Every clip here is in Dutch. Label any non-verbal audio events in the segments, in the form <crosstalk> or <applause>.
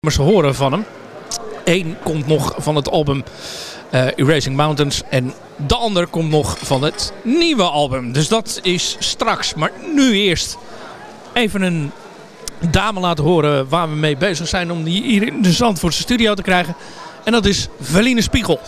nummers horen van hem. Eén komt nog van het album uh, Erasing Mountains. En de ander komt nog van het nieuwe album. Dus dat is straks. Maar nu eerst even een dame laten horen waar we mee bezig zijn om die hier in de Zandvoortse studio te krijgen. En dat is Veline Spiegel.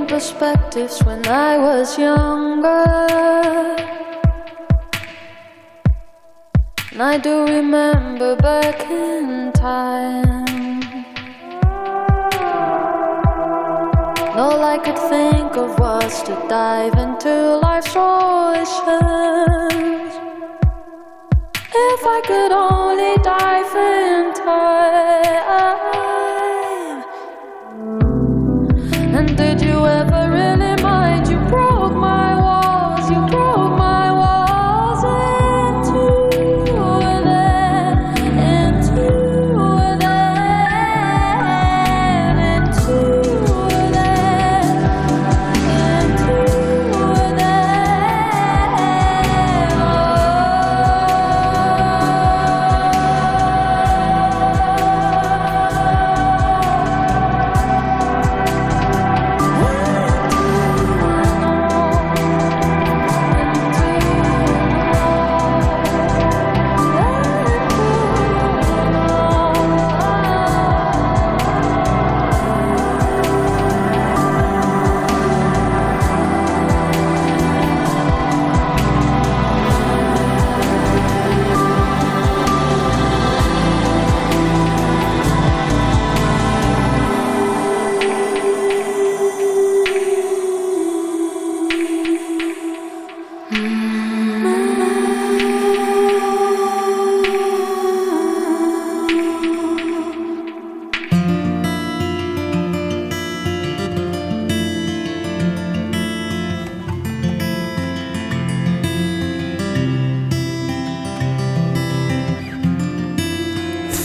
Perspectives when I was younger. And I do remember back in time. All I could think of was to dive into life's oceans. If I could only dive in time. Did you ever really?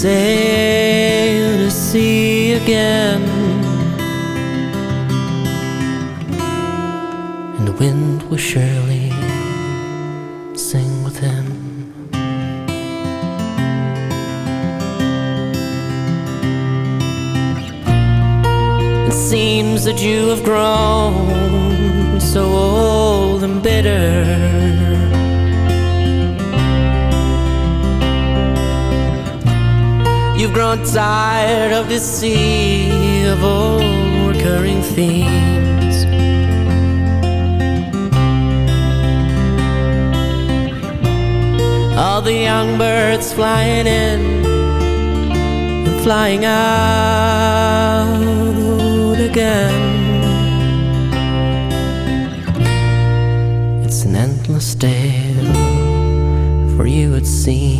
sail to sea again. And the wind will surely sing with him. It seems that you have grown so old and bitter. you've grown tired of this sea of old recurring themes. All the young birds flying in and flying out again. It's an endless day for you it seems.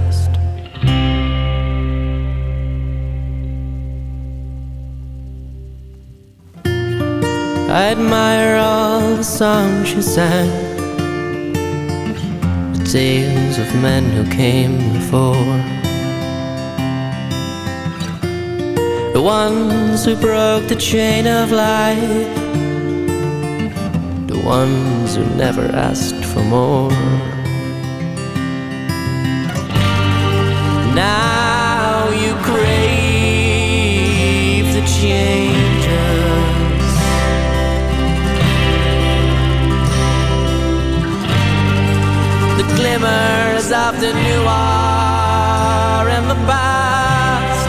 I admire all the songs she sang, the tales of men who came before. The ones who broke the chain of life the ones who never asked for more. Glimmers of the new are in the past.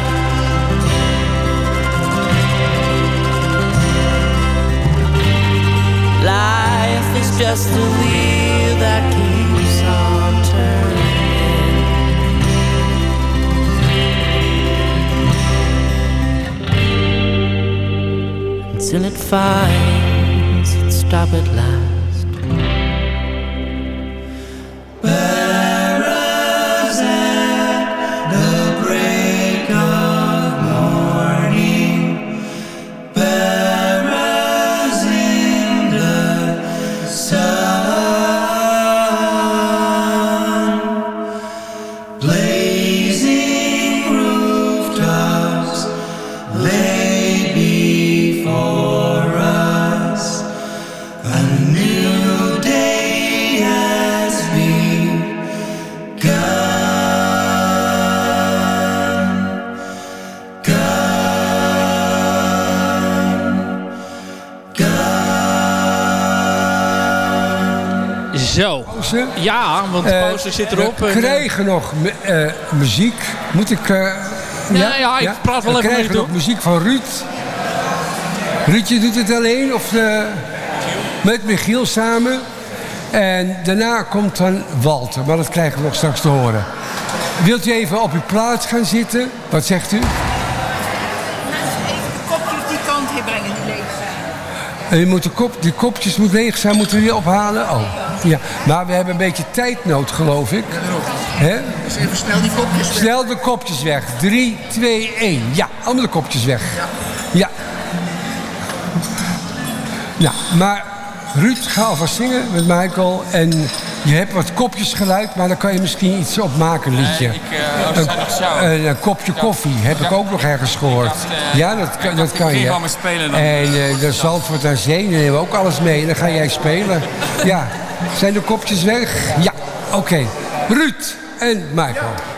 Life is just a wheel that keeps on turning until it finds its stop at last. Want de Eh, pauze zit erop. We En, eh, krijgen nog mu- eh, muziek. Moet ik... eh, Ja, ja, ik praat wel we even krijgen mee, nog muziek van Ruud. Ruudje doet het alleen of eh, met Michiel samen. En daarna komt dan Walter, maar dat krijgen we nog straks te horen. Wilt u even op uw plaats gaan zitten? Wat zegt u? Even de kopjes die kant heen brengen die leeg zijn. En u moet de, kop, die kopjes moet leeg zijn, moeten we die ophalen? Oh, ja. Maar we hebben een beetje tijdnood, geloof ik. Hè? Dus even snel die kopjes weg. Snel de kopjes weg. 3, 2, 1. Ja, allemaal de kopjes weg. Ja. Ja, maar Ruud, ga alvast zingen met Michael. En je hebt wat kopjes geluid, maar dan kan je misschien iets op maken, liedje. ik, eh, oh, een, een, een kopje koffie heb ik ook nog ergens gehoord. dacht, eh, ja, dat, kan- ik dat ik kan je. En eh de Zandvoort aan Zee, nemen we ook alles mee. En dan ga jij spelen. <laughs> Ja, zijn de kopjes weg? Ja, oké. Ruud en Michael.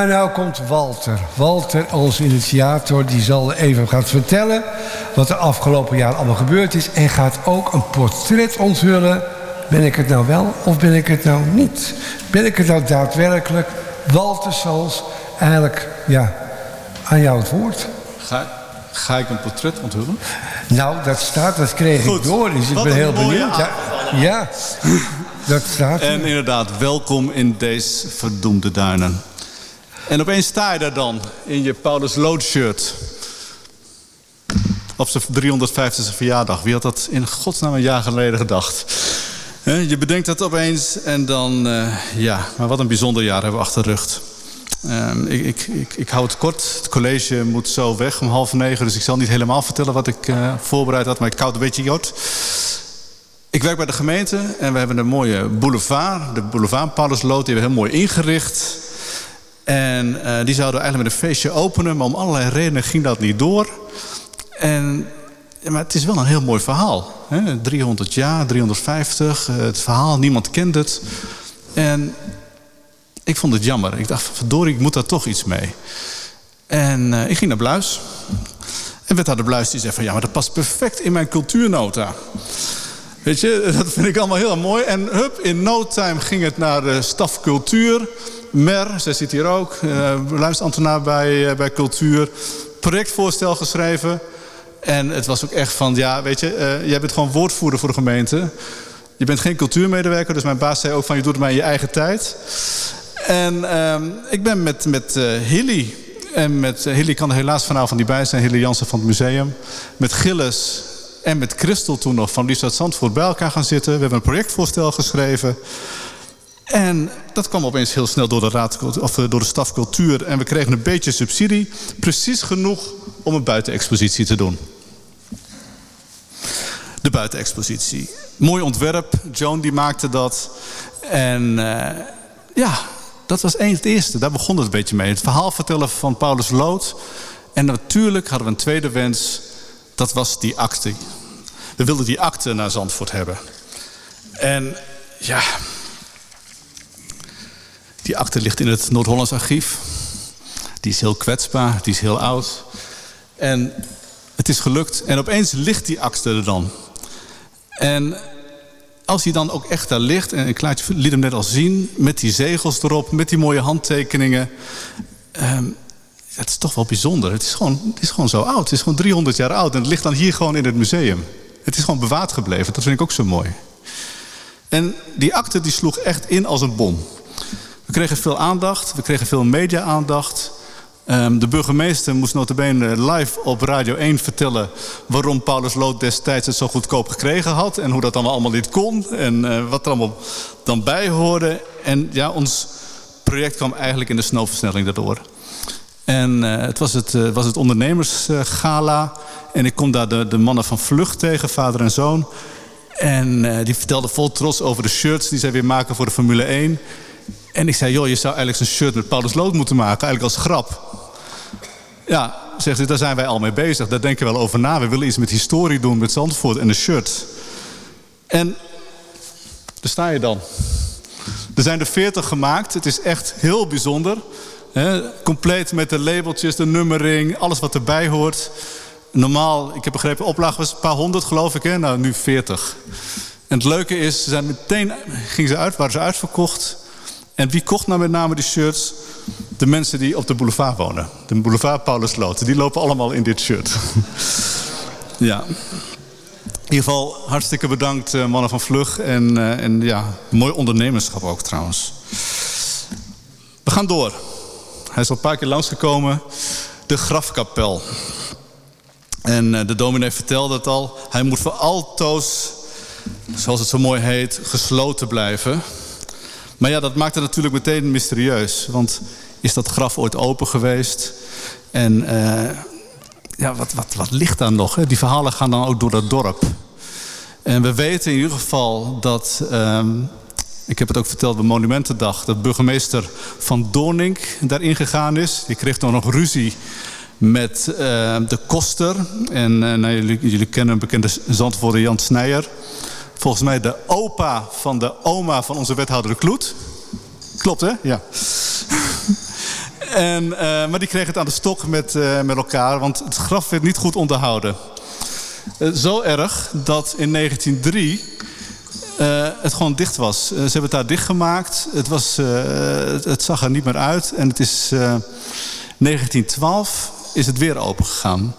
Maar nou komt Walter. Walter, onze initiator, die zal even gaan vertellen... wat er afgelopen jaar allemaal gebeurd is... en gaat ook een portret onthullen. Ben ik het nou wel of ben ik het nou niet? Ben ik het nou daadwerkelijk? Walter Sals, eigenlijk, ja, aan jou het woord. Ga, ga ik een portret onthullen? Nou, dat staat, dat kreeg Goed. ik door, dus ik ben heel benieuwd. Ja, ja, dat staat. En inderdaad, welkom in deze verdoemde duinen. En opeens sta je daar dan in je Paulus Lood shirt. Op zijn 350ste verjaardag. Wie had dat in godsnaam een jaar geleden gedacht? Je bedenkt dat opeens en dan... eh, ja, maar wat een bijzonder jaar hebben we achter de rug. Ehm, ik, ik, ik, ik hou het kort. Het college moet zo weg om half negen. Dus ik zal niet helemaal vertellen wat ik eh, voorbereid had. Maar ik het een beetje kort. Ik werk bij de gemeente en we hebben een mooie boulevard. De boulevard Paulusloot, die hebben we heel mooi ingericht. En eh, die zouden eigenlijk met een feestje openen. Maar om allerlei redenen ging dat niet door. En, maar het is wel een heel mooi verhaal. Hè? 300 jaar, 350. eh, het verhaal, niemand kent het. En ik vond het jammer. Ik dacht, verdorie, ik moet daar toch iets mee. En eh, ik ging naar Bluis. En wethouder Bluis die zei van... ja, maar dat past perfect in mijn cultuurnota. Weet je, <laughs> dat vind ik allemaal heel mooi. En hup, in no time ging het naar de staf cultuur. Mer, zij zit hier ook. Uh, beluisterambtenaar bij, eh, bij cultuur. Projectvoorstel geschreven. En het was ook echt van, ja, weet je... eh, jij bent gewoon woordvoerder voor de gemeente. Je bent geen cultuurmedewerker. Dus mijn baas zei ook van, je doet het maar in je eigen tijd. En ehm, ik ben met, met Hilly... En met Hilly kan er helaas vanavond niet bij zijn. Hilly Jansen van het museum. Met Gilles en met Christel toen nog van uit Zandvoort bij elkaar gaan zitten. We hebben een projectvoorstel geschreven. En dat kwam opeens heel snel door de, raad, of eh, door de staf cultuur. En we kregen een beetje subsidie. Precies genoeg om een buitenexpositie te doen. De buitenexpositie. Mooi ontwerp. Joan die maakte dat. En eh, ja, dat was eens het eerste. Daar begon het een beetje mee. Het verhaal vertellen van Paulus Lood. En natuurlijk hadden we een tweede wens. Dat was die akte. We wilden die akte naar Zandvoort hebben. En ja... Die akte ligt in het Noord-Hollands archief. Die is heel kwetsbaar, die is heel oud. En het is gelukt. En opeens ligt die akte er dan. En als hij dan ook echt daar ligt... en ik laat, liet hem net al zien... met die zegels erop, met die mooie handtekeningen... ehm, het is toch wel bijzonder. Het is, gewoon, het is gewoon zo oud. Het is gewoon 300 jaar oud. En het ligt dan hier gewoon in het museum. Het is gewoon bewaard gebleven. Dat vind ik ook zo mooi. En die akte die sloeg echt in als een bom. We kregen veel aandacht. We kregen veel media-aandacht. Um, de burgemeester moest notabene live op Radio 1 vertellen... waarom Paulus Lood destijds het zo goedkoop gekregen had... en hoe dat dan allemaal niet kon en uh, wat er allemaal dan bij hoorde. En ja, ons project kwam eigenlijk in de snelversnelling daardoor. En uh, het was het, uh, was het ondernemersgala. en ik kom daar de, mannen van Vlucht tegen, vader en zoon. En eh, die vertelde vol trots over de shirts die zij weer maken voor de Formule 1. En ik zei, joh, je zou eigenlijk zo'n shirt met Paulus Lood moeten maken. Eigenlijk als grap. Ja, zegt ze, daar zijn wij al mee bezig. Daar denken we wel over na. We willen iets met historie doen, met Zandvoort en de shirt. En daar sta je dan. Er zijn er 40 gemaakt. Het is echt heel bijzonder. Compleet met de labeltjes, de nummering, alles wat erbij hoort. Normaal, ik heb begrepen, oplage was een paar honderd geloof ik. Nou, nu 40. En het leuke is, ze zijn meteen gingen ze uit, waren ze uitverkocht. En wie kocht nou met name die shirts? De mensen die op de boulevard wonen. De boulevard Paulus Loot. Die lopen allemaal in dit shirt. <laughs> ja. In ieder geval hartstikke bedankt uh, mannen van Vlug. En, uh, en ja, mooi ondernemerschap ook trouwens. We gaan door. Hij is al een paar keer langsgekomen. De grafkapel. En uh, de dominee vertelde het al. Hij moet voor altoos, zoals het zo mooi heet, gesloten blijven. Maar ja, dat maakt het natuurlijk meteen mysterieus. Want is dat graf ooit open geweest? En uh, ja, wat, wat, wat ligt daar nog? Hè? Die verhalen gaan dan ook door dat dorp. En we weten in ieder geval dat... Um, ik heb het ook verteld bij Monumentendag... dat burgemeester Van Doornink daarin gegaan is. Die kreeg dan nog ruzie met uh, de koster. En uh, nou, jullie, jullie, kennen een bekende zandvoerder Jan Snijer. Volgens mij de opa van de oma van onze wethouder de Kloet. Klopt, hè? Ja. <laughs> en, uh, maar die kreeg het aan de stok met, met elkaar, want het graf werd niet goed onderhouden. zo erg dat in 1903 uh, het gewoon dicht was. Ze hebben het daar dichtgemaakt. Het, was, het, het, zag er niet meer uit. En het is 1912 is het weer open gegaan.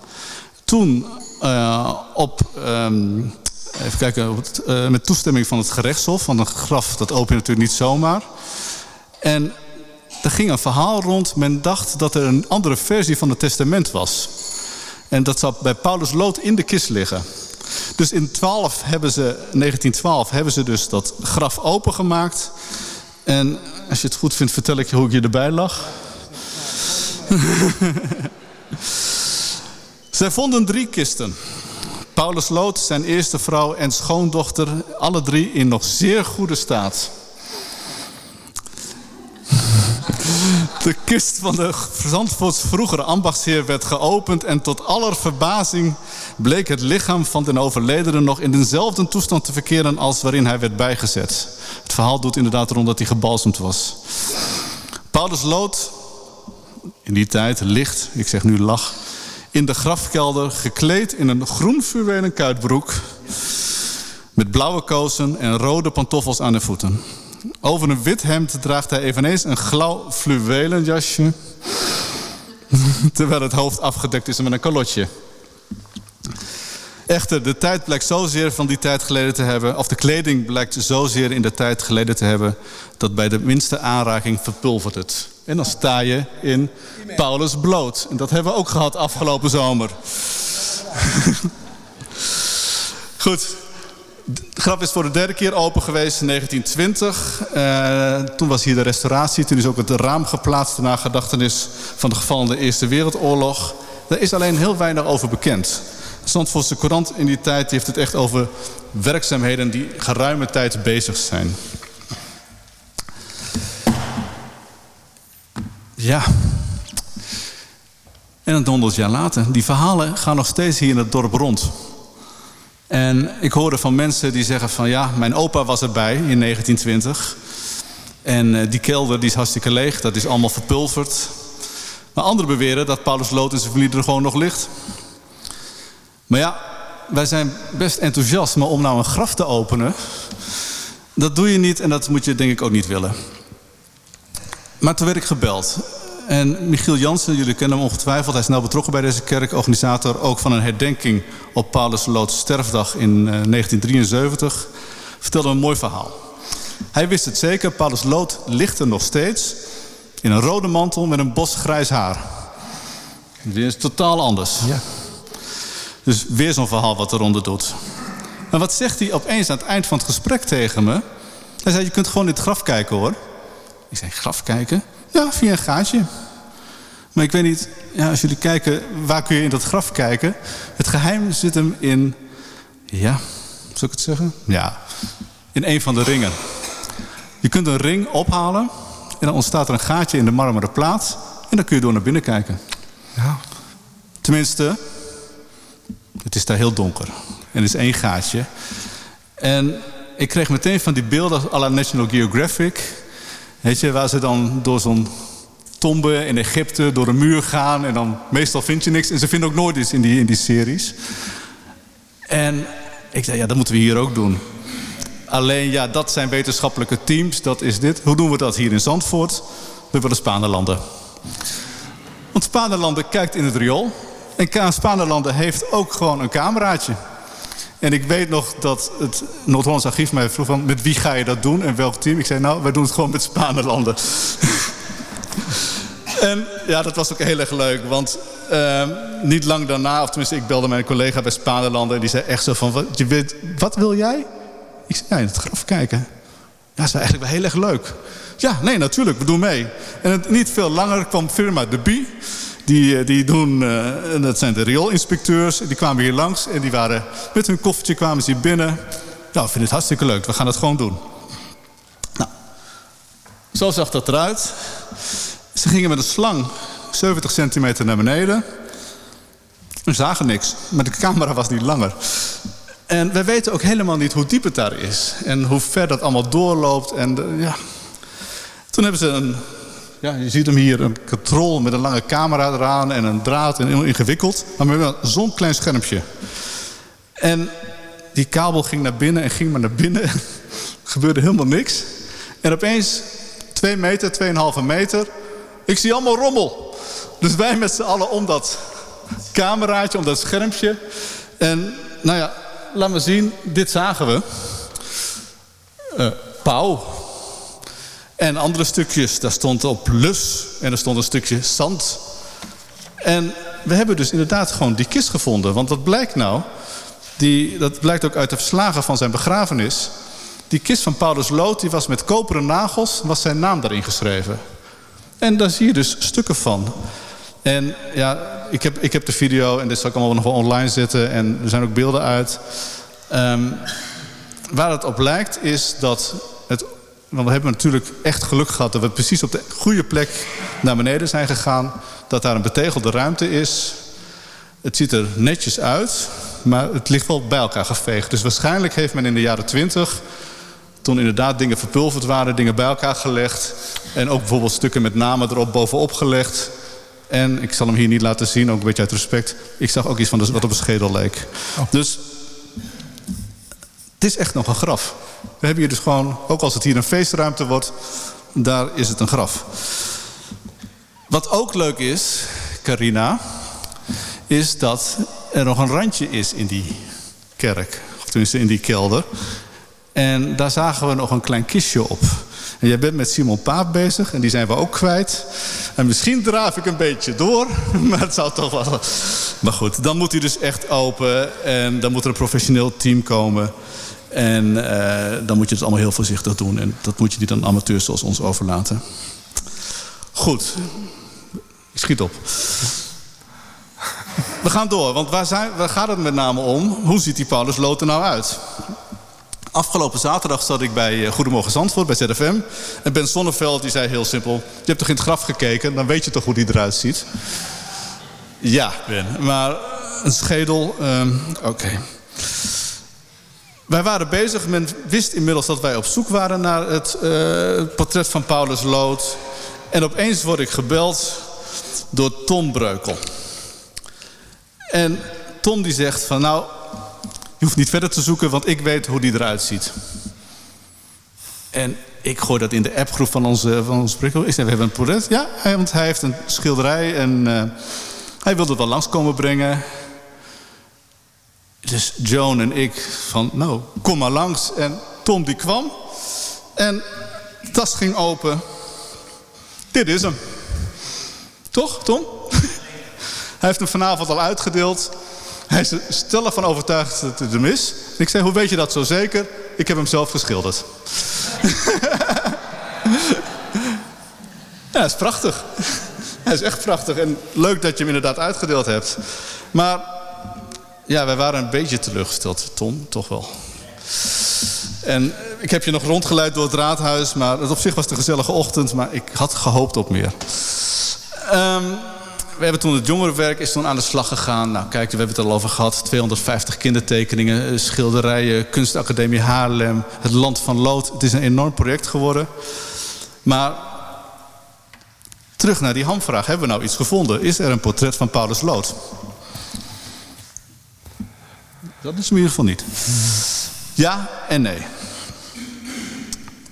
Toen op... Um, even kijken, met toestemming van het gerechtshof. Want een graf, dat open je natuurlijk niet zomaar. En er ging een verhaal rond. Men dacht dat er een andere versie van het testament was. En dat zou bij Paulus Lood in de kist liggen. Dus in 12 hebben ze, 1912 hebben ze dus dat graf opengemaakt. En als je het goed vindt, vertel ik je hoe ik je erbij lag. <laughs> Zij vonden drie kisten. Paulus Lood, zijn eerste vrouw en schoondochter, alle drie in nog zeer goede staat. De kist van de Zandvoorts vroegere ambachtsheer werd geopend... en tot aller verbazing bleek het lichaam van den overledene... nog in dezelfde toestand te verkeren als waarin hij werd bijgezet. Het verhaal doet inderdaad rond dat hij gebalsemd was. Paulus Lood, in die tijd licht, ik zeg nu lach... in de grafkelder gekleed in een groen fluwelen kuitbroek... met blauwe kousen en rode pantoffels aan de voeten... Over een wit hemd draagt hij eveneens een glauw fluwelen jasje. <laughs> Terwijl het hoofd afgedekt is met een kalotje. Echter, de tijd blijkt zozeer van die tijd geleden te hebben... of de kleding blijkt zozeer in de tijd geleden te hebben... dat bij de minste aanraking verpulvert het. En dan sta je in Paulus bloot. En dat hebben we ook gehad afgelopen zomer. <laughs> Goed, de graf is voor de derde keer open geweest in 1920. Uh, toen was hier de restauratie. Toen is ook het raam geplaatst naar gedachtenis van de gevallen de Eerste Wereldoorlog. Daar is alleen heel weinig over bekend. De Zandvoortse Courant in die tijd heeft het echt over werkzaamheden die geruime tijd bezig zijn. Ja. En een honderd jaar later. Die verhalen gaan nog steeds hier in het dorp rond. En ik hoorde van mensen die zeggen van ja, mijn opa was erbij in 1920. En uh, die kelder die is hartstikke leeg, dat is allemaal verpulverd. Maar anderen beweren dat Paulus Lood en zijn familie er gewoon nog ligt. Maar ja, wij zijn best enthousiast, maar om nou een graf te openen... dat doe je niet en dat moet je denk ik ook niet willen. Maar toen werd ik gebeld. En Michiel Jansen, jullie kennen hem ongetwijfeld. Hij is snel betrokken bij deze kerk. Organisator ook van een herdenking op Paulus Loods sterfdag in uh, 1973. Vertelde een mooi verhaal. Hij wist het zeker. Paulus Lood ligt er nog steeds. In een rode mantel met een bos grijs haar. Dit is totaal anders. Ja. Dus weer zo'n verhaal wat eronder doet. Maar wat zegt hij opeens aan het eind van het gesprek tegen me? Hij zei, je kunt gewoon in het graf kijken hoor. Ik zei, graf kijken? Ja, via een gaatje. Maar ik weet niet, ja, als jullie kijken, waar kun je in dat graf kijken? Het geheim zit hem in, ja, Zal ik het zeggen? Ja. In een van de ringen. Je kunt een ring ophalen en dan ontstaat er een gaatje in de marmeren plaat. En dan kun je door naar binnen kijken. Ja. Tenminste, het is daar heel donker. En er is één gaatje. En ik kreeg meteen van die beelden à la National Geographic. Weet je, waar ze dan door zo'n tombe in Egypte door een muur gaan. En dan meestal vind je niks. En ze vinden ook nooit iets in die, in die series. En ik zei, ja, dat moeten we hier ook doen. Alleen, ja, dat zijn wetenschappelijke teams. Dat is dit. Hoe doen we dat hier in Zandvoort? We willen Spaanlanden. Want Spaanlanden kijkt in het riool. En Spaanlanden heeft ook gewoon een cameraatje. En ik weet nog dat het Noord-Hollands Archief mij vroeg van... met wie ga je dat doen en welk team? Ik zei, nou, wij doen het gewoon met Spanelanden. <laughs> en ja, dat was ook heel erg leuk. Want uh, niet lang daarna, of tenminste ik belde mijn collega bij Spanelanden... en die zei echt zo van, wat, je weet, wat wil jij? Ik zei, ja, in het graf kijken. Ja, dat is eigenlijk wel heel erg leuk. Ja, nee, natuurlijk, we doen mee. En het, niet veel langer kwam firma De Bie... Die, eh, die doen, uh, dat zijn de rioolinspecteurs. Die kwamen hier langs en die waren met hun koffertje kwamen ze hier binnen. Nou, ik vind het hartstikke leuk. We gaan het gewoon doen. Nou, zo zag dat eruit. Ze gingen met een slang 70 centimeter naar beneden. We zagen niks, maar de camera was niet langer. En we weten ook helemaal niet hoe diep het daar is. En hoe ver dat allemaal doorloopt. En de, ja. Toen hebben ze een ja, je ziet hem hier, een katrol met een lange camera eraan en een draad en heel ingewikkeld. Maar met zo'n klein schermpje. En die kabel ging naar binnen en ging maar naar binnen. er <laughs> gebeurde helemaal niks. En opeens, twee meter, tweeënhalve meter, ik zie allemaal rommel. Dus wij met z'n allen om dat cameraatje, om dat schermpje. En nou ja, laat me zien, dit zagen we. Uh, pauw. En andere stukjes, daar stond op lus en er stond een stukje zand. En we hebben dus inderdaad gewoon die kist gevonden. Want wat blijkt nou? Die, dat blijkt ook uit de verslagen van zijn begrafenis. Die kist van Paulus Lood, die was met koperen nagels, was zijn naam daarin geschreven. En daar zie je dus stukken van. En ja, ik heb, ik heb de video en dit zal ik allemaal nog wel online zetten. En er zijn ook beelden uit. Um, waar het op lijkt is dat want we hebben natuurlijk echt geluk gehad dat we precies op de goede plek naar beneden zijn gegaan. Dat daar een betegelde ruimte is. Het ziet er netjes uit, maar het ligt wel bij elkaar geveegd. Dus waarschijnlijk heeft men in de jaren twintig, toen inderdaad dingen verpulverd waren, dingen bij elkaar gelegd. En ook bijvoorbeeld stukken met namen erop bovenop gelegd. En ik zal hem hier niet laten zien, ook een beetje uit respect. Ik zag ook iets van wat op een schedel leek. Oh. Dus het is echt nog een graf. We hebben hier dus gewoon, ook als het hier een feestruimte wordt, daar is het een graf. Wat ook leuk is, Carina, is dat er nog een randje is in die kerk. Of tenminste in die kelder. En daar zagen we nog een klein kistje op. En jij bent met Simon Paap bezig en die zijn we ook kwijt. En misschien draaf ik een beetje door, <laughs> maar het zou toch wel... Maar goed, dan moet hij dus echt open en dan moet er een professioneel team komen... En uh, dan moet je het allemaal heel voorzichtig doen. En dat moet je niet aan amateurs zoals ons overlaten. Goed. Ik schiet op. We gaan door, want waar, zijn, waar gaat het met name om? Hoe ziet die Paulus Lood er nou uit? Afgelopen zaterdag zat ik bij eh, Goedemorgen Zandvoort, bij ZFM. En Ben Sonneveld die zei heel simpel... je hebt toch in het graf gekeken, dan weet je toch hoe die eruit ziet? Ja, Ben. Maar een schedel, um, oké. Wij waren bezig, men wist inmiddels dat wij op zoek waren naar het uh, portret van Paulus Lood. En opeens word ik gebeld door Tom Breukel. En Tom die zegt van nou, je hoeft niet verder te zoeken, want ik weet hoe die eruit ziet. En ik gooi dat in de appgroep van onze, van onze Breukel. Ik zeg, we hebben een portret. Ja, want hij heeft een schilderij en uh, hij wilde het wel langskomen brengen. Dus Joan en ik van, nou, kom maar langs. En Tom die kwam. En de tas ging open. Dit is hem. Toch, Tom? <laughs> Hij heeft hem vanavond al uitgedeeld. Hij is er stellig van overtuigd dat het hem is. Ik zei, hoe weet je dat zo zeker? Ik heb hem zelf geschilderd. <laughs> ja, is prachtig. Hij is echt prachtig. En leuk dat je hem inderdaad uitgedeeld hebt. Maar ja, wij waren een beetje teleurgesteld, Tom, toch wel. En ik heb je nog rondgeleid door het raadhuis, maar het op zich was een gezellige ochtend, maar ik had gehoopt op meer. Ehm, we hebben toen het jongerenwerk is toen aan de slag gegaan. Nou kijk, we hebben het al over gehad. 250 kindertekeningen, eh, schilderijen, kunstacademie Haarlem, het land van Lood. Het is een enorm project geworden. Maar terug naar die hamvraag. Hebben we nou iets gevonden? Is er een portret van Paulus Lood? Dat is in ieder geval niet. Ja en nee.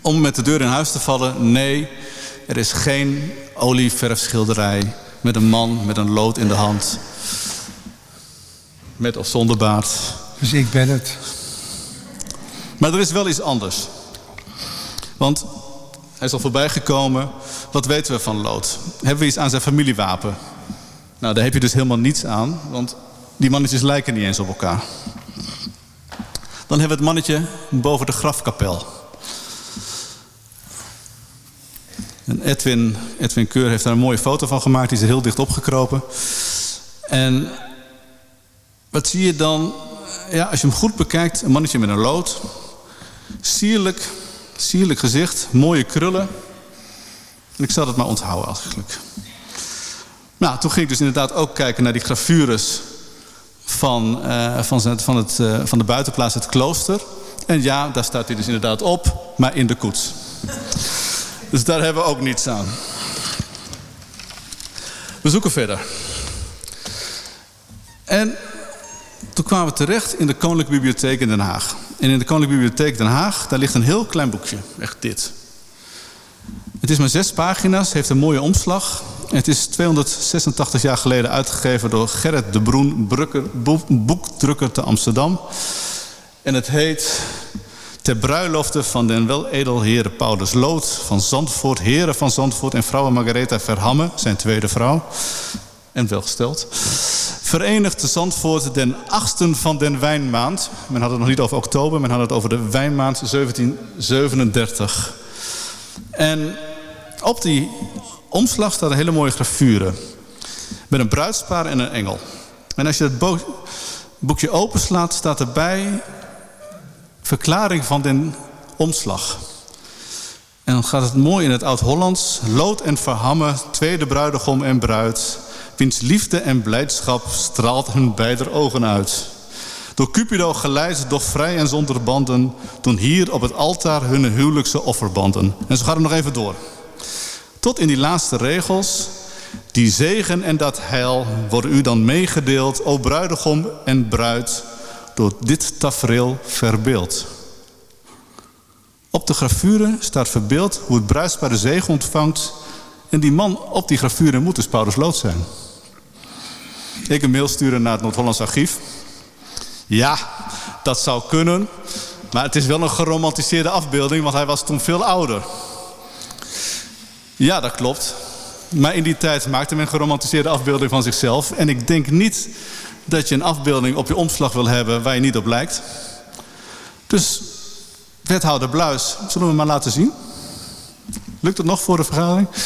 Om met de deur in huis te vallen, nee. Er is geen olieverfschilderij met een man met een lood in de hand. Met of zonder baard. Dus ik ben het. Maar er is wel iets anders. Want hij is al voorbij gekomen. Wat weten we van Lood? Hebben we iets aan zijn familiewapen? Nou, daar heb je dus helemaal niets aan. Want die mannetjes lijken niet eens op elkaar. Dan hebben we het mannetje boven de grafkapel. En Edwin, Edwin Keur heeft daar een mooie foto van gemaakt. Die is er heel dicht opgekropen. En wat zie je dan? Ja, als je hem goed bekijkt, een mannetje met een lood. Sierlijk, sierlijk gezicht, mooie krullen. En ik zal het maar onthouden eigenlijk. Nou, toen ging ik dus inderdaad ook kijken naar die gravures van, uh, van, zijn, van, het, uh, van de buitenplaats, het klooster. En ja, daar staat hij dus inderdaad op, maar in de koets. <laughs> Dus daar hebben we ook niets aan. We zoeken verder. En toen kwamen we terecht in de Koninklijke Bibliotheek in Den Haag. En in de Koninklijke Bibliotheek Den Haag, daar ligt een heel klein boekje. Echt dit. Het is maar zes pagina's, heeft een mooie omslag. Het is 286 jaar geleden uitgegeven door Gerrit de Broen, boekdrukker te Amsterdam. En het heet Ter bruilofte van den weledelheren Paulus Lood van Zandvoort, heren van Zandvoort en vrouwen Margaretha Verhamme, zijn tweede vrouw. En welgesteld. Verenigd te Zandvoort den achtsten van den wijnmaand. Men had het nog niet over oktober, men had het over de wijnmaand 1737. En op die omslag staat een hele mooie gravure. Met een bruidspaar en een engel. En als je het boekje openslaat, staat erbij verklaring van den omslag. En dan gaat het mooi in het Oud-Hollands. Lood en verhammen, tweede bruidegom en bruid. Wiens liefde en blijdschap straalt hun beider ogen uit. Door Cupido geleid, doch vrij en zonder banden... doen hier op het altaar hun huwelijkse offerbanden. En zo gaat het nog even door. Tot in die laatste regels. Die zegen en dat heil worden u dan meegedeeld... o bruidegom en bruid, door dit tafereel verbeeld. Op de gravure staat verbeeld hoe het bruidspaar de zegen ontvangt... en die man op die gravure moet dus Paulus Lood zijn. Ik een mail sturen naar het Noord-Hollands Archief. Ja, dat zou kunnen. Maar het is wel een geromantiseerde afbeelding, want hij was toen veel ouder. Ja, dat klopt. Maar in die tijd maakte men geromantiseerde afbeelding van zichzelf. En ik denk niet dat je een afbeelding op je omslag wil hebben waar je niet op lijkt. Dus, wethouder Bluis, zullen we maar laten zien? Lukt het nog voor de vergadering? <laughs>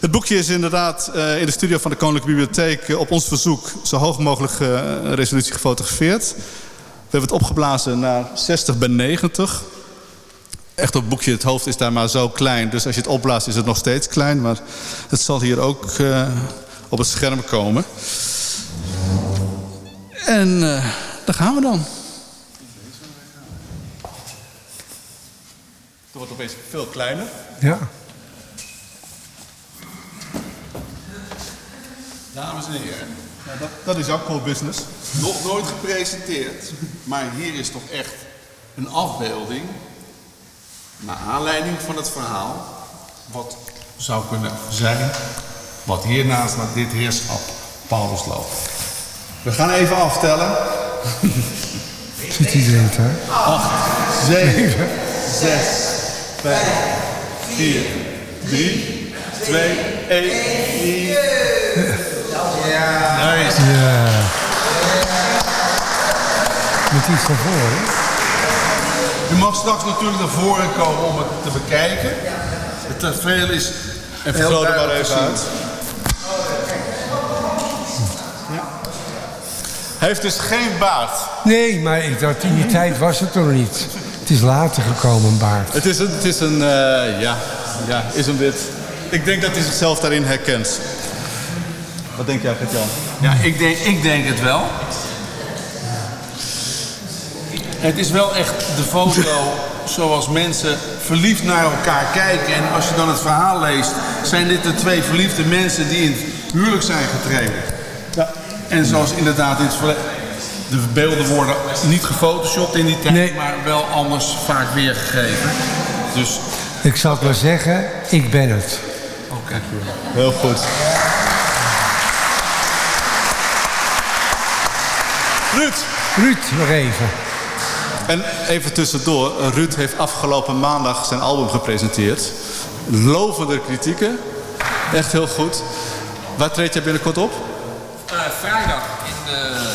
Het boekje is inderdaad uh, in de studio van de Koninklijke Bibliotheek uh, op ons verzoek zo hoog mogelijk uh, resolutie gefotografeerd. We hebben het opgeblazen naar 60 bij 90. Echt op het boekje, het hoofd is daar maar zo klein. Dus als je het opblaast is het nog steeds klein. Maar het zal hier ook op het scherm komen. En daar gaan we dan. Het wordt opeens veel kleiner. Ja. Dames en heren. Ja, dat, dat is ook business. Nog nooit gepresenteerd, maar hier is toch echt een afbeelding... naar aanleiding van het verhaal... wat zou kunnen zijn... wat hiernaast naar dit heerschap Paulus loopt. We gaan even aftellen. Zit iedereen daar? 8, 7, 6, 5, 4, 3, 2, 1... Ja. Nice. Ja. Met iets van voren. U mag straks natuurlijk naar voren komen om het te bekijken. Het tafereel is en vergroot maar even uit. Ja. Hij heeft dus geen baard. Nee, maar ik dacht, in die tijd was het er nog niet. Het is later gekomen, Baart. Het is een, het is een eh, ja, ja, is een wit. Ik denk dat hij zichzelf daarin herkent. Wat denk jij, Gert-Jan? Ja, ik denk, ik denk het wel. Het is wel echt de foto zoals mensen verliefd naar elkaar kijken. En als je dan het verhaal leest, zijn dit de twee verliefde mensen die in het huwelijk zijn getreden. Ja. En zoals inderdaad in het verleden. De beelden worden niet gefotoshopt in die tijd, Nee. maar wel anders vaak weergegeven. Dus, Ik zal het maar zeggen, ik ben het. oké. Heel goed. Ruud. Ruud, nog even. En even tussendoor. Ruud heeft afgelopen maandag zijn album gepresenteerd. Lovende kritieken. Echt heel goed. Waar treed jij binnenkort op? Eh, vrijdag in de,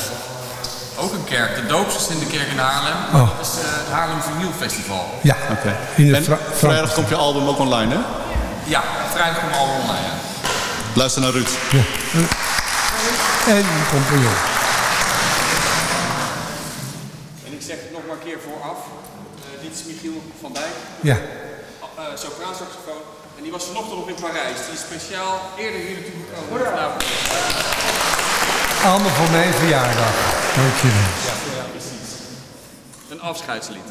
ook een kerk, de doopsels in de kerk in Haarlem. Oh. Dat is eh, het Haarlem Vinyl Festival. Ja, Oké. En vrijdag komt je album ook online, hè? Ja, vrijdag komt al online. ja. Luister naar Ruud. Ja. En een een keer vooraf. Eh, dit is Michiel van Dijk, Ja. uh, sopraansaxofoon. En die was vanochtend nog in Parijs. Die is speciaal eerder hier naartoe gekomen. Nou, Allemaal voor mijn verjaardag. Dank je wel. ja, precies. Een afscheidslied.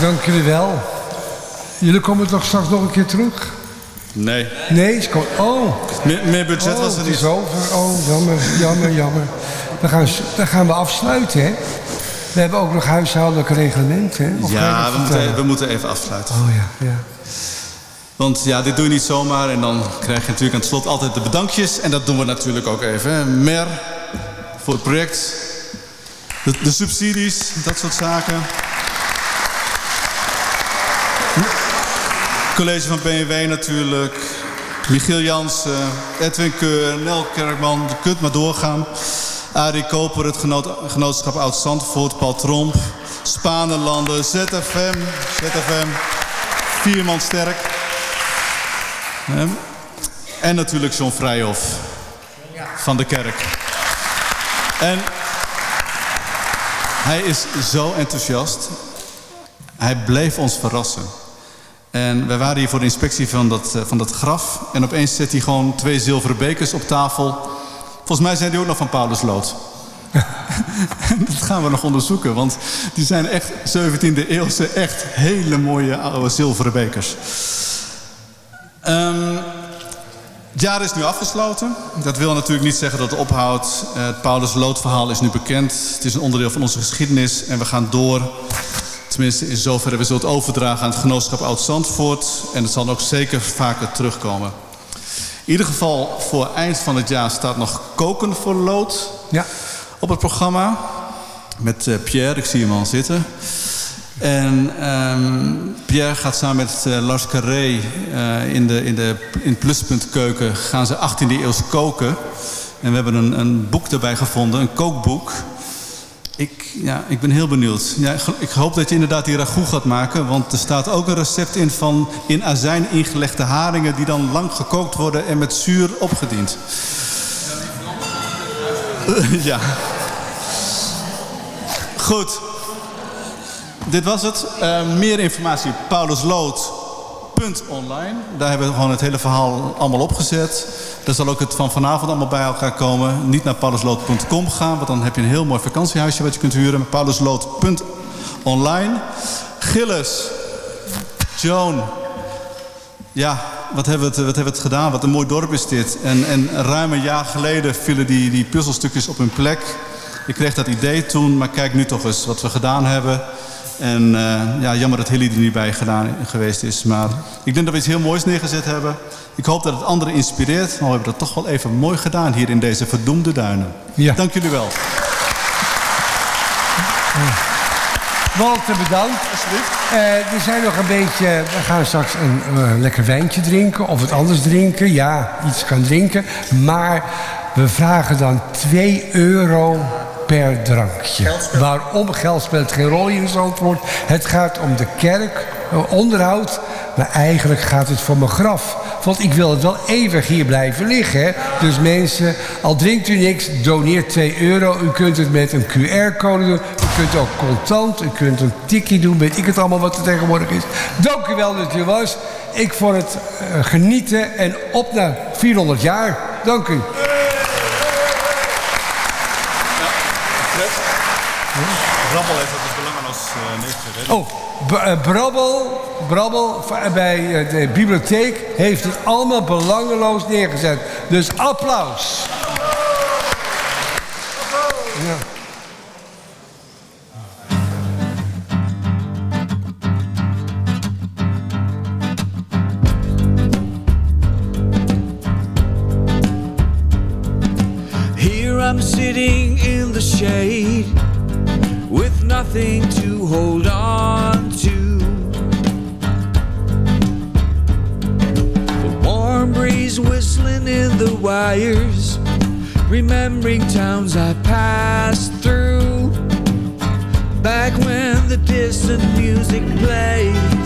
Dank jullie wel. Jullie komen toch straks nog een keer terug? Nee. Nee, ze komen... Oh, Meer, meer budget oh was er niet. is over. Oh, jammer, jammer, jammer. Dan gaan, dan gaan we afsluiten, hè? We hebben ook nog huishoudelijk reglement, hè? Of Ja, we moeten, we moeten even afsluiten. Oh ja, ja. Want ja, dit doe je niet zomaar. En dan krijg je natuurlijk aan het slot altijd de bedankjes. En dat doen we natuurlijk ook even. Mer, voor het project. De, de subsidies, dat soort zaken. College van BMW natuurlijk. Michiel Jansen, Edwin Keur, Nel Kerkman. Je kunt maar doorgaan. Arie Koper, het genoot, genootschap Oud-Zandvoort. Paul Tromp, Spanenlanden, ZFM. ZFM. Vier man sterk. En natuurlijk John Vrijhof van de kerk. En hij is zo enthousiast. Hij bleef ons verrassen. En we waren hier voor de inspectie van dat, eh, van dat graf. En opeens zet hij gewoon twee zilveren bekers op tafel. Volgens mij zijn die ook nog van Paulus Lood. <laughs> dat gaan we nog onderzoeken. Want die zijn echt 17e eeuwse, echt hele mooie oude zilveren bekers. Um, het jaar is nu afgesloten. Dat wil natuurlijk niet zeggen dat het ophoudt. Uh, het Paulus Lood verhaal is nu bekend. Het is een onderdeel van onze geschiedenis. En we gaan door Tenminste, in zoverre we zullen het overdragen aan het genootschap Oud-Zandvoort. En het zal ook zeker vaker terugkomen. In ieder geval, voor eind van het jaar staat nog Koken voor Lood ja. op het programma. Met uh, Pierre, ik zie hem al zitten. En um, Pierre gaat samen met uh, Lars Carré uh, in, de, in, de, in Pluspunt Keuken... gaan ze 18e eeuws koken. En we hebben een, een boek erbij gevonden, een kookboek... Ik, ja, ik ben heel benieuwd. Ja, ik hoop dat je inderdaad die ragout gaat maken. Want er staat ook een recept in van in azijn ingelegde haringen... die dan lang gekookt worden en met zuur opgediend. <laughs> ja. Goed. Dit was het. Uh, meer informatie. Paulus Lood online. Daar hebben we gewoon het hele verhaal allemaal opgezet. Daar zal ook het van vanavond allemaal bij elkaar komen. Niet naar pauluslood.com gaan, want dan heb je een heel mooi vakantiehuisje wat je kunt huren. Maar pauluslood.online. Gilles, Joan, ja, wat hebben, we het, wat hebben we het gedaan? Wat een mooi dorp is dit. En, en ruim een jaar geleden vielen die, die puzzelstukjes op hun plek. Ik kreeg dat idee toen, maar kijk nu toch eens wat we gedaan hebben. En uh, ja, jammer dat Hilly er niet bij gedaan, geweest is. Maar ik denk dat we iets heel moois neergezet hebben. Ik hoop dat het anderen inspireert. Maar we hebben dat toch wel even mooi gedaan hier in deze verdoemde duinen. Ja. Dank jullie wel. Walter, bedankt. Uh, we zijn nog een beetje... We gaan straks een uh, lekker wijntje drinken. Of het anders drinken. Ja, iets gaan drinken. Maar we vragen dan 2 euro per drankje. Waarom? Geld speelt geen rol in zo'n antwoord. Het gaat om de kerk, eh, onderhoud. Maar eigenlijk gaat het voor mijn graf. Want ik wil het wel eeuwig hier blijven liggen. Dus mensen, al drinkt u niks, doneer 2 euro. U kunt het met een QR-code doen. U kunt ook contant. U kunt een tikkie doen. Weet ik het allemaal wat er tegenwoordig is. Dank u wel dat u was. Ik vond het uh, genieten. En op naar 400 jaar. Dank u. Brabbel heeft dat dus belang als uh, neergezet. Oh, uh, Brabbel, Brabbel bij uh, de bibliotheek heeft het allemaal belangeloos neergezet. Dus applaus. Ja. Here I'm sitting in the shade nothing to hold on to. The warm breeze whistling in the wires, remembering towns I passed through. Back when the distant music played,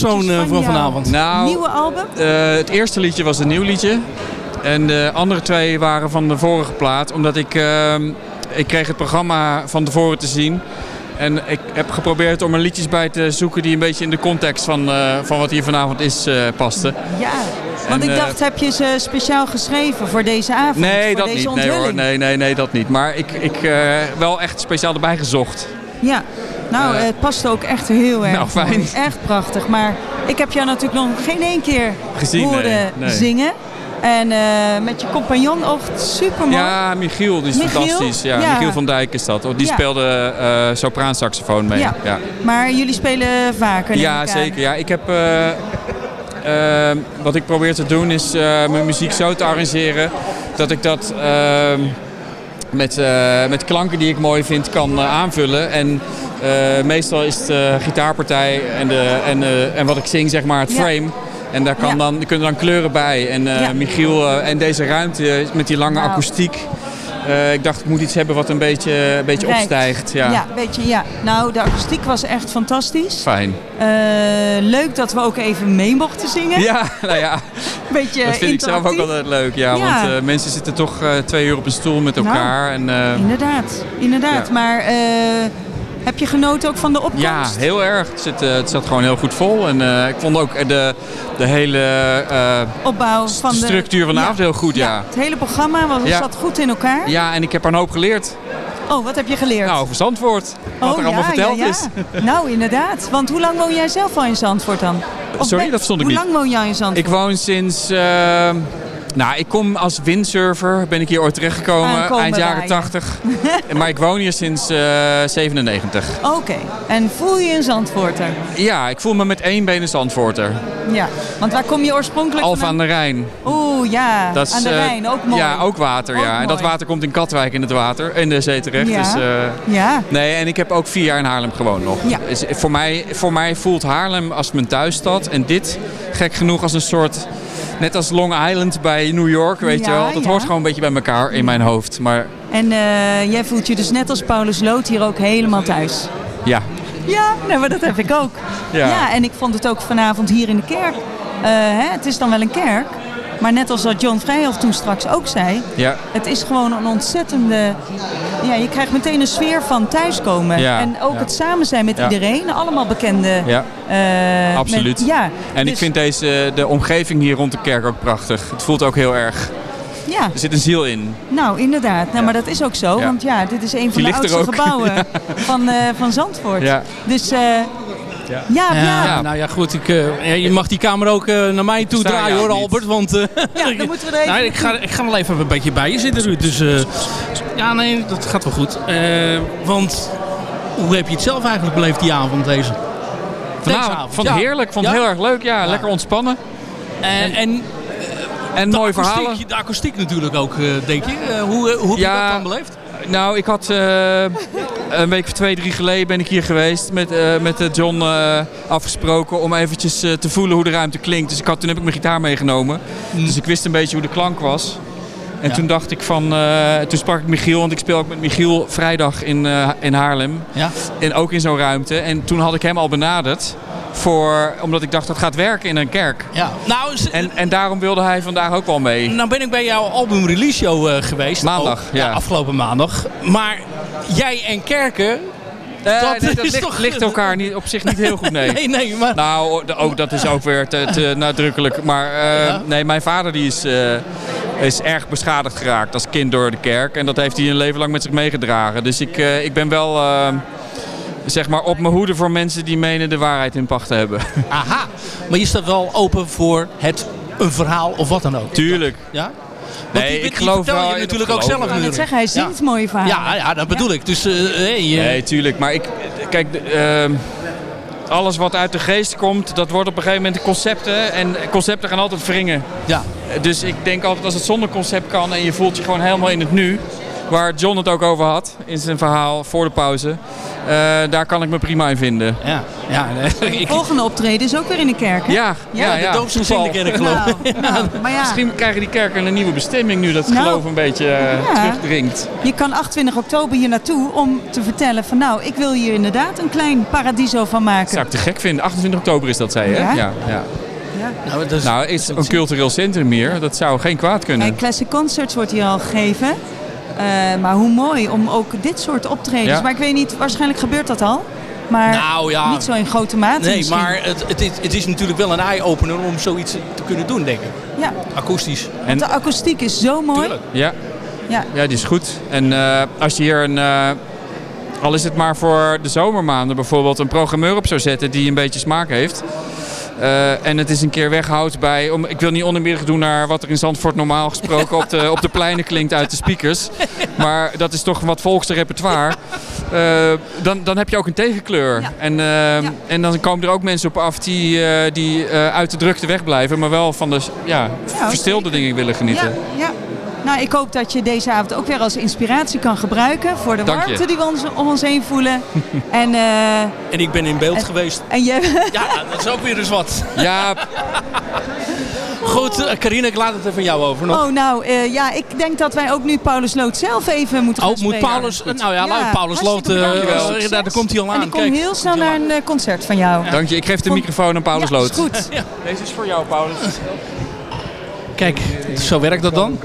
een hoofdpersoon eh, voor vanavond. Nou, Nieuwe album? eh, het eerste liedje was een nieuw liedje. En de andere twee waren van de vorige plaat. Omdat ik, ehm, ik kreeg het programma van tevoren te zien. En ik heb geprobeerd om er liedjes bij te zoeken die een beetje in de context van, eh, van wat hier vanavond is eh, pasten. Ja, want En, ik eh, dacht, heb je ze speciaal geschreven voor deze avond? Nee, voor dat deze niet. Nee, hoor. nee, nee, nee, dat niet. Maar ik, ik eh, wel echt speciaal erbij gezocht. Ja, nou, Eh, het past ook echt heel erg nou, fijn. mooi. Echt prachtig. Maar ik heb jou natuurlijk nog geen één keer Gezien, horen nee, nee. zingen. En eh, met je compagnon ook super mooi. Ja, Michiel, die is Michiel? fantastisch. Ja, Ja. Michiel van Dijk is dat. Oh, Die Ja. speelde eh sopraansaxofoon mee. Ja. Ja. Maar jullie spelen vaker. Ja, zeker. Ja, ik heb, wat ik probeer te doen is mijn muziek zo te arrangeren dat ik dat eh, met, eh, met klanken die ik mooi vind kan eh, aanvullen. En eh, meestal is de gitaarpartij en, de, en, en wat ik zing, zeg maar, het frame. En daar kan Ja. dan, kunnen dan kleuren bij. En Ja. Michiel en deze ruimte met die lange Nou. akoestiek. Eh, ik dacht, ik moet iets hebben wat een beetje, een beetje Rijkt. opstijgt. Ja. Ja, weet je, ja. Nou, de akoestiek was echt fantastisch. Fijn. Eh, leuk dat we ook even mee mochten zingen. Ja, nou ja. <laughs> Beetje Dat vind ik zelf ook altijd leuk. Ja, Ja. want eh, mensen zitten toch twee uur op een stoel met Nou, elkaar. en, eh, Inderdaad, inderdaad. Ja. Maar eh, heb je genoten ook van de opkomst? ja, heel erg. Het, zit, eh, het zat gewoon heel goed vol. En eh, ik vond ook de, de hele eh, Opbouw van de structuur van de avond heel goed. Ja. Het hele programma was, Ja. zat goed in elkaar. ja, en ik heb er een hoop geleerd. Oh, wat heb je geleerd? Nou, over Zandvoort. Wat oh, er allemaal verteld is. <laughs> Nou, inderdaad. Want hoe lang woon jij zelf al in Zandvoort dan? Of Sorry, ben- dat verstond ik hoe niet. lang woon jij in Zandvoort? Ik woon sinds... nou, ik kom als windsurfer. Ben ik hier ooit terechtgekomen. Eind jaren waaien. <laughs> 80. maar ik woon hier sinds eh 97. Oké. En voel je een Zandvoorter? Ja, ik voel me met één been een Zandvoorter. Ja. Want waar kom je oorspronkelijk Alfa aan de Rijn. Oeh, ja. Dat is, aan de eh, Rijn, ook mooi. Ja, ook water. Ook ja. En dat water komt in Katwijk in het water. In de zee terecht. Ja. Dus, eh, Ja. nee, en ik heb ook vier jaar in Haarlem gewoond nog. Ja. Dus voor, mij, voor mij voelt Haarlem als mijn thuisstad. En dit, gek genoeg, als een soort... Net als Long Island bij New York, weet je wel. Dat hoort gewoon een beetje bij elkaar in mijn hoofd. Maar En eh, jij voelt je dus net als Paulus Lood hier ook helemaal thuis. ja, Ja, nou, maar dat heb ik ook. Ja. en ik vond het ook vanavond hier in de kerk. Eh, hè, het is dan wel een kerk, Maar net als dat John Vrijhoff toen straks ook zei, Ja. het is gewoon een ontzettende... Ja, je krijgt meteen een sfeer van thuiskomen. Ja, en ook ja. het samen zijn met iedereen. Allemaal bekende... Ja, eh, absoluut. ja, En ik dus- vind deze, de omgeving hier rond de kerk ook prachtig. Het voelt ook heel erg. Ja, Er zit een ziel in. nou inderdaad. Nou, maar dat is ook zo. Ja. Want ja, dit is een van Die de oudste gebouwen <laughs> van, eh, van Zandvoort. Ja. Dus eh, ja, ja, Ja, nou ja, goed. Ik, eh, ja, je mag die camera ook eh, naar mij toe draaien hoor, niet. Albert. Want eh, Ja, dan <laughs> moeten we er even nou, ik, ga, ik ga wel even een beetje bij je zitten, Ruud. Dus eh, ja, nee, dat gaat wel goed. Eh, want hoe heb je het zelf eigenlijk beleefd die avond deze? Vanavond, avond, vond het ja. heerlijk. Vond het Ja? heel erg leuk. Ja, lekker ontspannen. En, en En de, mooie akoestiek, verhalen. de akoestiek natuurlijk ook, eh, denk je. Eh, hoe, hoe heb je Ja. dat dan beleefd? Nou, ik had eh, een week of twee, drie geleden ben ik hier geweest met, eh, met eh, John afgesproken om eventjes te voelen hoe de ruimte klinkt. Dus ik had, toen heb ik mijn gitaar meegenomen. Dus ik wist een beetje hoe de klank was. En Ja. toen dacht ik van, eh, toen sprak ik Michiel, want ik speel ook met Michiel vrijdag in, eh, in Haarlem. Ja. En ook in zo'n ruimte. En toen had ik hem al benaderd. Voor, omdat ik dacht dat gaat werken in een kerk. Ja. Nou, En, en daarom wilde hij vandaag ook wel mee. nou ben ik bij jouw album release show eh, geweest. Maandag, Ook, ja. Afgelopen maandag. Maar jij en Kerken... Eh, dat nee, dat is ligt, toch- ligt elkaar niet, op zich niet heel goed, nee. <laughs> Nee, nee, maar... Nou, ook dat is ook weer te, te nadrukkelijk. Maar eh, Ja. nee, mijn vader die is, eh, is erg beschadigd geraakt als kind door de kerk. En dat heeft hij een leven lang met zich meegedragen. Dus ik, ik ben wel zeg maar op mijn hoede voor mensen die menen de waarheid in pacht te hebben. Aha. Maar je staat wel open voor het een verhaal of wat dan ook. Tuurlijk. Ja? Want Nee, die, ik die geloof vertel wel je het natuurlijk ook zelf Ik nu. zeggen, hij zingt mooie verhalen. Ja, ja, dat bedoel ik. Dus eh, hey, je- Nee, tuurlijk. Maar ik, kijk, ehm, alles wat uit de geest komt, dat wordt op een gegeven moment concepten. En concepten gaan altijd wringen. ja. Dus ik denk altijd als het zonder concept kan en je voelt je gewoon helemaal in het nu. Waar John het ook over had in zijn verhaal voor de pauze. eh, daar kan ik me prima in vinden. Ja, ja. <laughs> ik, Volgende optreden is ook weer in de kerk, hè? Ja, ja, de doopsels in de kerk geloof ik. Nou, nou, maar ja, Misschien krijgen die kerken een nieuwe bestemming nu dat het Nou, geloof een beetje eh, ja. terugdringt. je kan 28 oktober hier naartoe om te vertellen van nou, ik wil hier inderdaad een klein paradiso van Dat maken. zou ik te gek vinden. 28 oktober is dat, zei je? hè? Ja. Ja, ja. Nou, dat is- Nou, is een cultureel centrum hier. Dat zou geen kwaad kunnen. Kijk, Classic Concerts wordt hier al gegeven. Eh, maar hoe mooi om ook dit soort optredens. Ja. Maar ik weet niet, waarschijnlijk gebeurt dat al. Maar Nou ja. niet zo in grote mate Nee, misschien. maar het, het, is, het is natuurlijk wel een eye-opener om zoiets te kunnen doen, denk ik. Ja, Akoestisch. En- want de akoestiek is zo mooi. Tuurlijk. Ja, Ja. ja, die is goed. En eh, als je hier een... eh, al is het maar voor de zomermaanden bijvoorbeeld een programmeur op zou zetten die een beetje smaak heeft. Eh, en het is een keer weghoudt bij... Om, ik wil niet oneerbiedig doen naar wat er in Zandvoort normaal gesproken op de, op de pleinen klinkt uit de speakers. Maar dat is toch wat volkste repertoire. Eh, dan, dan heb je ook een tegenkleur. Ja. En, eh, en dan komen er ook mensen op af die, eh, die uit de drukte wegblijven. Maar wel van de ja, verstilde zeker. dingen willen genieten. Ja. Nou, ik hoop dat je deze avond ook weer als inspiratie kan gebruiken voor de Dank je. warmte die we ons, om ons heen voelen. <laughs> en, eh, En ik ben in beeld geweest. en je, Ja, dat is ook weer eens wat. <laughs> Ja, Goed, eh, Carine, ik laat het even van jou over nog. oh nou, eh, ja, ik denk dat wij ook nu Paulus Lood zelf even moeten gaan Oh, moet spreken. Paulus... Nou ja, Ja, laat Paulus Loot... eh, eh, daar, daar komt hij al aan. En ik kom Kijk, heel snel naar een eh, concert van jou. dank je. Ik geef de microfoon aan Paulus ja, Lood. is goed. <laughs> Deze is voor jou, Paulus. Kijk, zo werkt dat dan.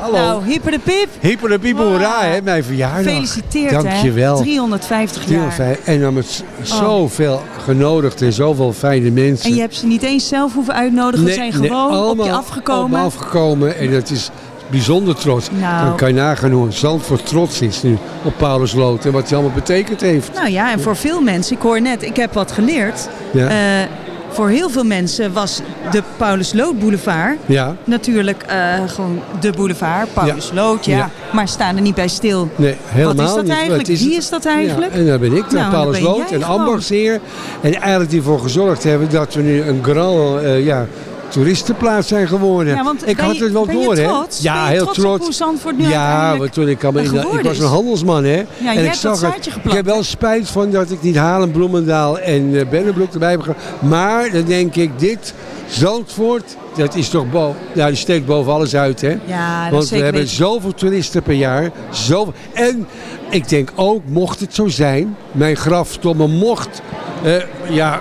Hallo. Nou, hyper de piep. Hyper de Piep, hoera, hè, mijn verjaardag. Gefeliciteerd, Dankjewel. hè. 350 jaar. 305. En dan met z- zoveel genodigd en zoveel fijne mensen. En je hebt ze niet eens zelf hoeven uitnodigen. Ze zijn gewoon op je allemaal afgekomen. op me afgekomen. En dat is bijzonder trots. Nou. Dan kan je nagaan hoe Zandvoort trots is nu op Paulus Lood. En wat hij allemaal betekend heeft. Nou ja, en voor veel mensen, ik hoor net, ik heb wat geleerd. Ja. Eh, voor heel veel mensen was de Paulus Lood Boulevard Ja. natuurlijk eh, gewoon de boulevard. Paulus Lood, ja. Ja. Maar staan er niet bij stil. Nee, helemaal Wat is dat niet. eigenlijk? Wat Wie is dat eigenlijk? Ja, en daar ben ik, Nou, Paulus Lood en ambachtsheer. En eigenlijk die ervoor gezorgd hebben dat we nu een grand eh, ja, toeristenplaats zijn geworden. Ja, want ik had je- het wel door, hè? Ja, heel trots trots. op hoe Zandvoort nu ja, want toen ik kwam in, ik was een handelsman, hè? je en ik hebt dat zag zaadje het. geplant, Ik heb wel spijt van dat ik niet Haarlem, Bloemendaal en uh, Bennebroek erbij heb gehad. Maar dan denk ik, dit Zandvoort, dat is toch boven, ja, die steekt boven alles uit, hè? Ja, dat Want we hebben zoveel toeristen per jaar. Zoveel. En ik denk ook, mocht het zo zijn, mijn grafstomme mocht eh, ja, eh,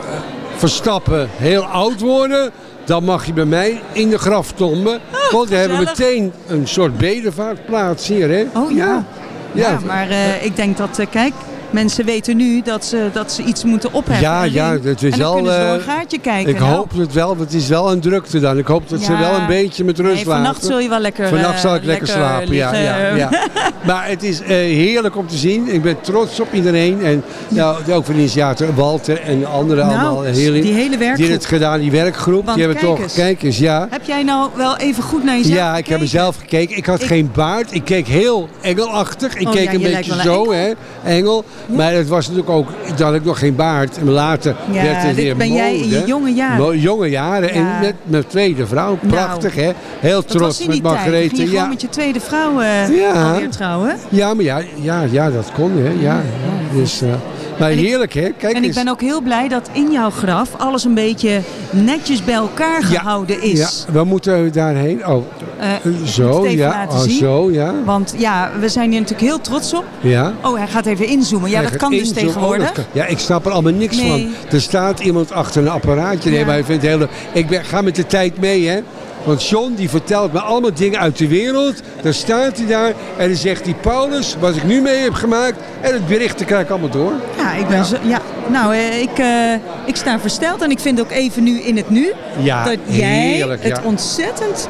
Verstappen heel oud worden, dan mag je bij mij in de graftombe. want we hebben meteen een soort bedevaartplaats hier, hè? Oh ja. Ja, Ja. maar eh, ik denk dat, eh, kijk, mensen weten nu dat ze, dat ze iets moeten opheffen. Ja, ja, dat is en wel, kunnen ze door een eh, gaatje kijken. Ik Nou, hoop het wel, want het is wel een drukte dan. Ik hoop dat ze Ja. wel een beetje met rust Nee, vannacht laten. zul je wel lekker, Vannacht zal eh, ik lekker, lekker slapen, ja, ja, liggen. ja. <laughs> Maar het is eh, heerlijk om te zien. Ik ben trots op iedereen. En nou, ook van initiator Walter en de anderen Nou, allemaal. Heel, die hele Die werkgroep. hebben het gedaan, die werkgroep. Want die hebben kijk toch, eens. kijk eens, ja. Heb jij nou wel even goed naar jezelf Ja, ik heb mezelf gekeken. Ik had Ik- geen baard. Ik keek heel engelachtig. Ik Oh, keek ja, een beetje zo, hè, engel. Maar het was natuurlijk ook, dat ik nog geen baard. En later Ja, werd het weer ben jij in je mode. jonge jaren. Jonge jaren. En met mijn tweede vrouw. Prachtig, hè. Heel trots met Margarethe. ging je Ja. met je tweede vrouw eh, Ja. alweer trouwen. Ja, maar ja, ja, ja, dat kon, hè. Ja, ja. Dus, eh, maar En ik- heerlijk, hè. Kijk en ik ben ook heel blij dat in jouw graf alles een beetje netjes bij elkaar gehouden is. Ja, we moeten daarheen. Oh, Eh, moet zo, ja. Oh, zien. zo, ja. Want ja, we zijn hier natuurlijk heel trots op. Ja. Oh, hij gaat even inzoomen. Ja, Hij dat kan dus inzoomen. Oh, tegenwoordig. kan. Ja, ik snap er allemaal niks Nee. van. Er staat iemand achter een apparaatje. Nee, Ja. maar hij vindt het hele... Ik ben, ga met de tijd mee, hè. Want John die vertelt me allemaal dingen uit de wereld. Dan staat hij daar en dan zegt hij... Paulus, wat ik nu mee heb gemaakt... En het bericht krijg ik allemaal door. Ja, ik ben Zo, ja. Nou, eh, ik, eh, ik sta versteld en ik vind ook even nu in het nu Ja, dat jij heerlijk, het ontzettend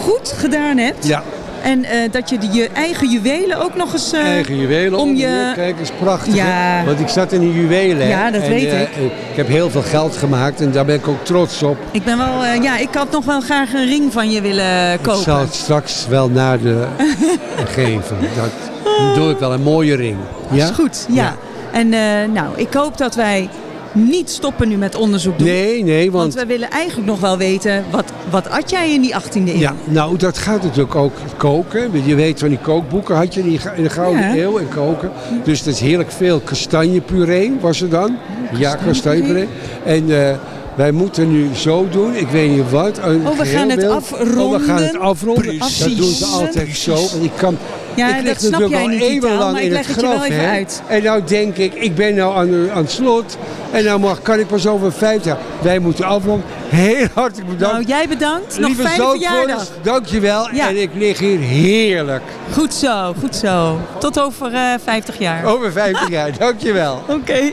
goed gedaan hebt. Ja. En eh, dat je je eigen juwelen ook nog eens... Eigen juwelen om je- Kijk, is prachtig. Ja. Want ik zat in die juwelen. Ja, dat En, weet eh, ik. Ik heb heel veel geld gemaakt en daar ben ik ook trots op. Ik ben wel... ja, ik had nog wel graag een ring van je willen Ik kopen. zal het straks wel naar de <laughs> geven. Dat doe ik wel een mooie ring. Dat Ja? is goed, ja. En eh, nou, ik hoop dat wij niet stoppen nu met onderzoek doen. Nee, nee, Want want... we willen eigenlijk nog wel weten, wat, wat at jij in die 18e eeuw? Ja, nou dat gaat natuurlijk ook koken. Je weet van die kookboeken had je in de Gouden Ja. Eeuw en koken. Dus dat is heerlijk veel kastanjepuree was er dan. Ja, kastanjepuree. En eh, wij moeten nu zo doen, ik weet niet wat. een Oh, we gaan het afronden. Oh, we gaan het afronden. Precies. Dat doen ze altijd zo. Want ik kan, Ja, ik dat snap natuurlijk jij al eeuwenlang maar ik in leg het het je wel graf. even hè. uit. En nou denk ik, ik ben nou aan, aan het slot. En nou mag, kan ik pas over vijf jaar. Wij moeten afronden. Heel hartelijk bedankt. Nou, jij bedankt. Nog Lieve fijne verjaardag. dankjewel. Ja. En ik lig hier heerlijk. Goed zo, goed zo. Tot over eh 50 jaar. Over 50 jaar, dankjewel. Oké.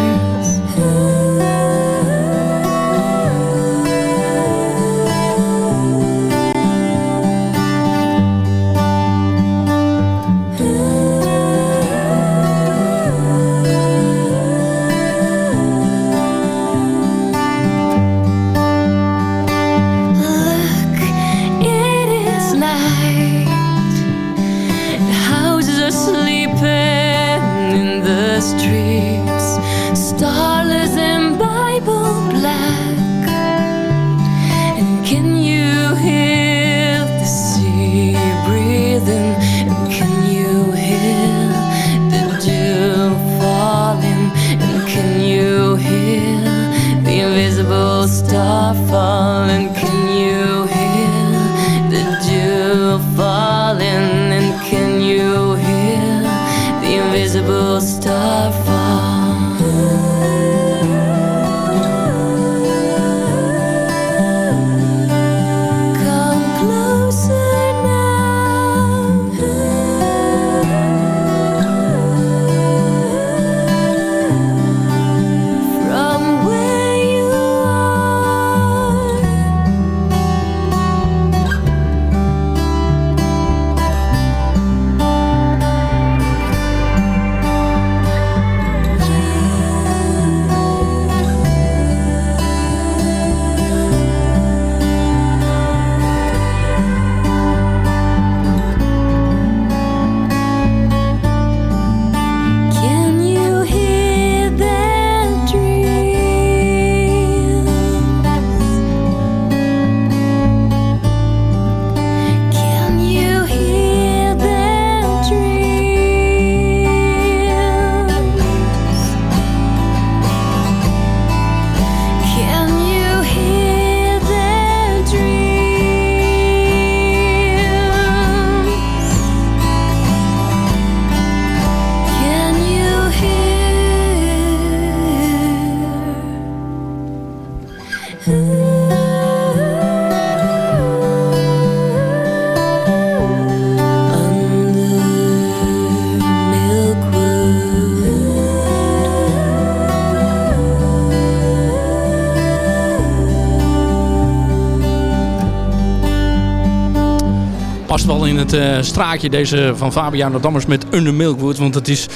In het eh, straatje deze van Fabiano Dammers met Under Milkwood. Want het is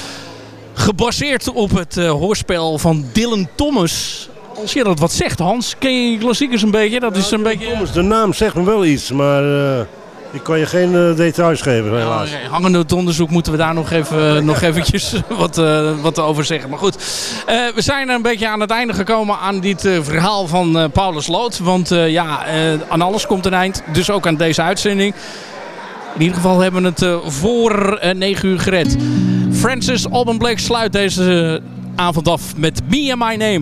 gebaseerd op het eh, hoorspel van Dylan Thomas. Als je dat wat zegt, Hans, ken je klassiekers een beetje? Dat is een beetje... Thomas, de naam zegt me wel iets, maar eh, ik kan je geen details geven helaas. Oké, hangende het onderzoek moeten we daar nog even nog eventjes <laughs> wat, wat over zeggen. Maar goed, we zijn een beetje aan het einde gekomen aan dit verhaal van Paulus Lood. Want ja, aan alles komt een eind. Dus ook aan deze uitzending. In ieder geval hebben we het eh, voor eh 9 uur gered. Francis Alban Blake sluit deze eh, avond af met Me and My Name.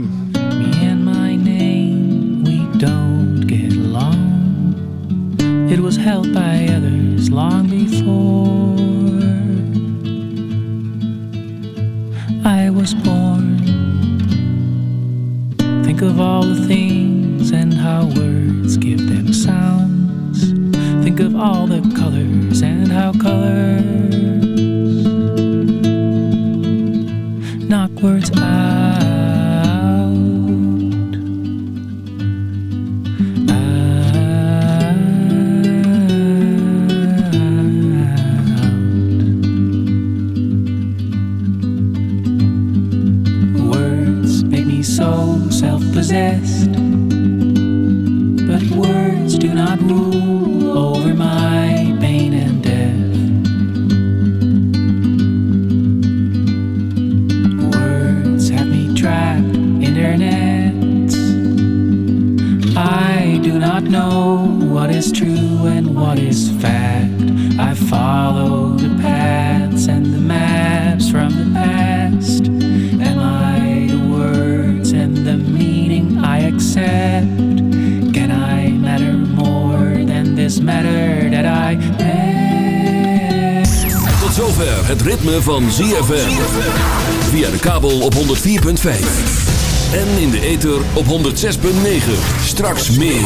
Me and my name, we don't get along. It was held by others long before I was born. Think of all the things and how words give them sounds. Think of all the colors and how colors knock words out. out. Words make me so self what is fact. I follow the paths and the maps from the past. Am I the words and the meaning I accept? Can I matter more than this matter that I bear? Tot zover het ritme van ZFM. Via de kabel op 104.5. En in de ether op 106.9. Straks meer.